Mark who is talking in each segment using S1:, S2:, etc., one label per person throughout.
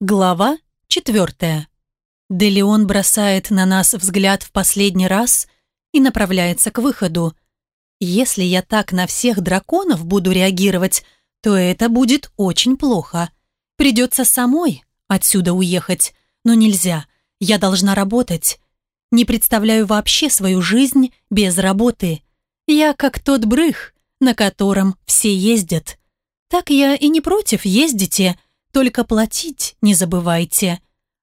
S1: Глава 4. Делеон бросает на нас взгляд в последний раз и направляется к выходу. Если я так на всех драконов буду реагировать, то это будет очень плохо. Придется самой отсюда уехать, но нельзя, я должна работать. Не представляю вообще свою жизнь без работы. Я как тот брых, на котором все ездят. Так я и не против, ездите, только платить не забывайте.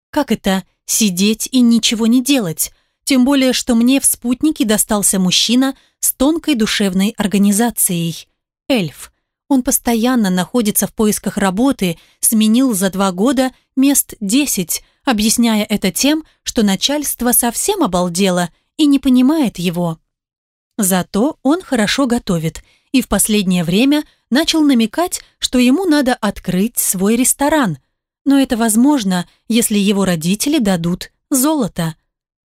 S1: Как это сидеть и ничего не делать? Тем более, что мне в спутнике достался мужчина с тонкой душевной организацией. Эльф. Он постоянно находится в поисках работы, сменил за два года мест 10, объясняя это тем, что начальство совсем обалдело и не понимает его. Зато он хорошо готовит – и в последнее время начал намекать, что ему надо открыть свой ресторан. Но это возможно, если его родители дадут золото.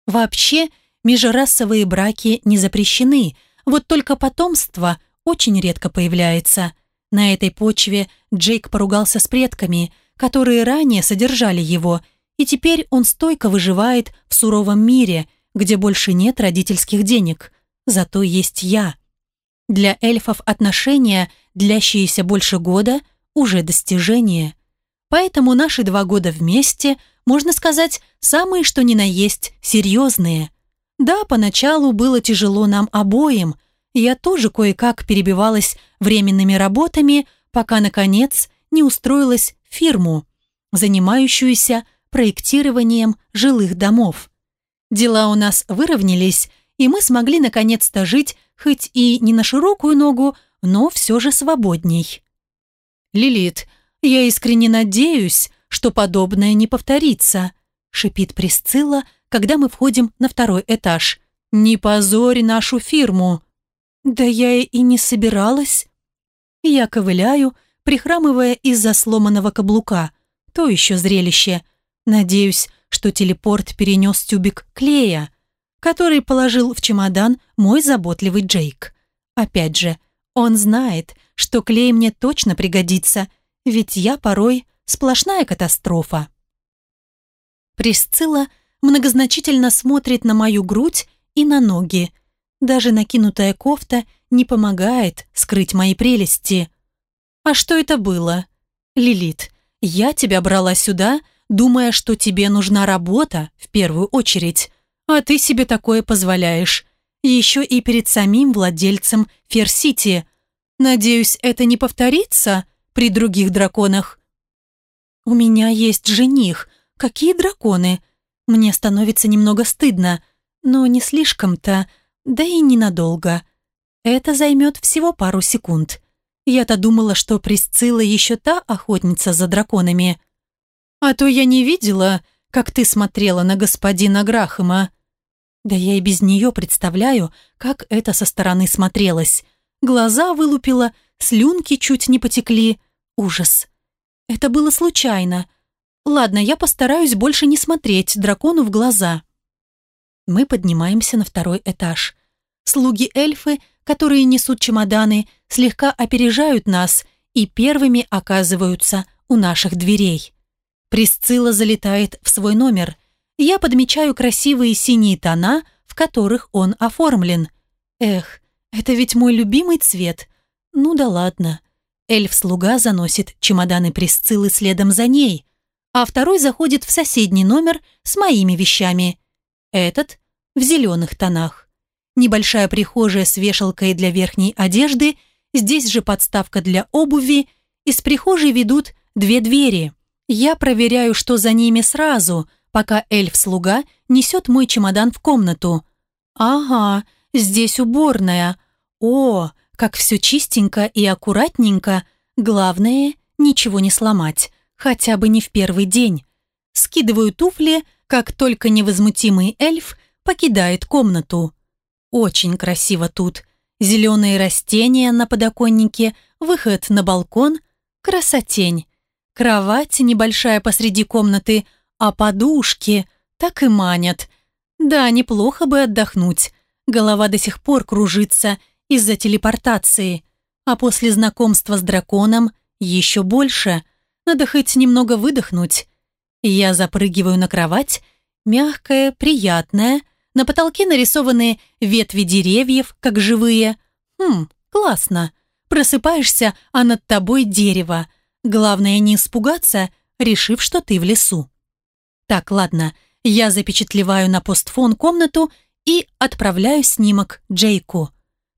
S1: Вообще, межрасовые браки не запрещены, вот только потомство очень редко появляется. На этой почве Джейк поругался с предками, которые ранее содержали его, и теперь он стойко выживает в суровом мире, где больше нет родительских денег. Зато есть я. Для эльфов отношения, длящиеся больше года, уже достижение. Поэтому наши два года вместе, можно сказать, самые что ни на есть серьезные. Да, поначалу было тяжело нам обоим. Я тоже кое-как перебивалась временными работами, пока, наконец, не устроилась в фирму, занимающуюся проектированием жилых домов. Дела у нас выровнялись, и мы смогли наконец-то жить хоть и не на широкую ногу, но все же свободней. «Лилит, я искренне надеюсь, что подобное не повторится», шипит Присцилла, когда мы входим на второй этаж. «Не позорь нашу фирму!» «Да я и не собиралась». Я ковыляю, прихрамывая из-за сломанного каблука. То еще зрелище. Надеюсь, что телепорт перенес тюбик клея который положил в чемодан мой заботливый Джейк. Опять же, он знает, что клей мне точно пригодится, ведь я порой сплошная катастрофа. Присцилла многозначительно смотрит на мою грудь и на ноги. Даже накинутая кофта не помогает скрыть мои прелести. «А что это было?» «Лилит, я тебя брала сюда, думая, что тебе нужна работа в первую очередь. А ты себе такое позволяешь. Еще и перед самим владельцем Ферсити. Надеюсь, это не повторится при других драконах. У меня есть жених. Какие драконы? Мне становится немного стыдно, но не слишком-то, да и ненадолго. Это займет всего пару секунд. Я-то думала, что Присцилла еще та охотница за драконами. А то я не видела, как ты смотрела на господина Грахама. Да я и без нее представляю, как это со стороны смотрелось. Глаза вылупила, слюнки чуть не потекли. Ужас. Это было случайно. Ладно, я постараюсь больше не смотреть дракону в глаза. Мы поднимаемся на второй этаж. Слуги-эльфы, которые несут чемоданы, слегка опережают нас и первыми оказываются у наших дверей. Присцилла залетает в свой номер. Я подмечаю красивые синие тона, в которых он оформлен. Эх, это ведь мой любимый цвет. Ну да ладно. Эльф-слуга заносит чемоданы Присциллы следом за ней, а второй заходит в соседний номер с моими вещами. Этот в зеленых тонах. Небольшая прихожая с вешалкой для верхней одежды, здесь же подставка для обуви, из прихожей ведут две двери – я проверяю, что за ними сразу, пока эльф-слуга несет мой чемодан в комнату. Ага, здесь уборная. О, как все чистенько и аккуратненько. Главное, ничего не сломать, хотя бы не в первый день. Скидываю туфли, как только невозмутимый эльф покидает комнату. Очень красиво тут. Зеленые растения на подоконнике, выход на балкон, красотень. Кровать небольшая посреди комнаты, а подушки так и манят. Да, неплохо бы отдохнуть. Голова до сих пор кружится из-за телепортации. А после знакомства с драконом еще больше. Надо хоть немного выдохнуть. Я запрыгиваю на кровать, мягкая, приятная. На потолке нарисованы ветви деревьев, как живые. Хм, классно. Просыпаешься, а над тобой дерево. Главное не испугаться, решив, что ты в лесу. Так, ладно, я запечатлеваю на постфон комнату и отправляю снимок Джейку.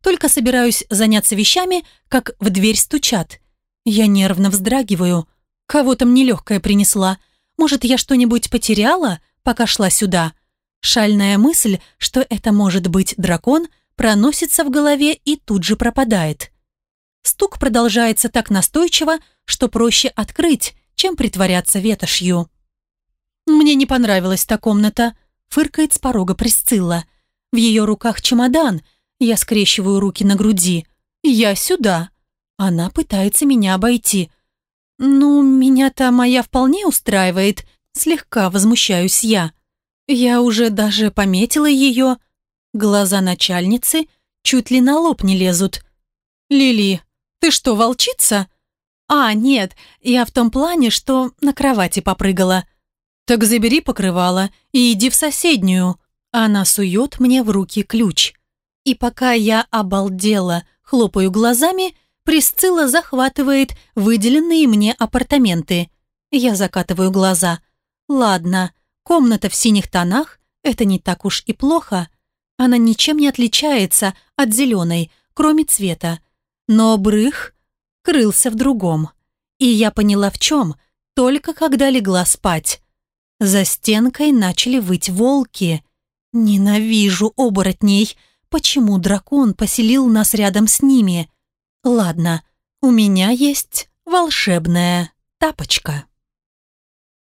S1: Только собираюсь заняться вещами, как в дверь стучат. Я нервно вздрагиваю. Кого там нелегкая принесла. Может, я что-нибудь потеряла, пока шла сюда? Шальная мысль, что это может быть дракон, проносится в голове и тут же пропадает. Стук продолжается так настойчиво, что проще открыть, чем притворяться ветошью. «Мне не понравилась та комната», — фыркает с порога Присцилла. «В ее руках чемодан. Я скрещиваю руки на груди. Я сюда». Она пытается меня обойти. «Ну, меня-то моя вполне устраивает», — слегка возмущаюсь я. Я уже даже пометила ее. Глаза начальницы чуть ли на лоб не лезут. «Лили, ты что, волчица? А, нет, я в том плане, что на кровати попрыгала. Так забери покрывало и иди в соседнюю. Она сует мне в руки ключ. И пока я обалдела, хлопаю глазами, Присцилла захватывает выделенные мне апартаменты. Я закатываю глаза. Ладно, комната в синих тонах – это не так уж и плохо. Она ничем не отличается от зеленой, кроме цвета. Но брых крылся в другом. И я поняла в чем, только когда легла спать. За стенкой начали выть волки. Ненавижу оборотней. Почему дракон поселил нас рядом с ними? Ладно, у меня есть волшебная тапочка.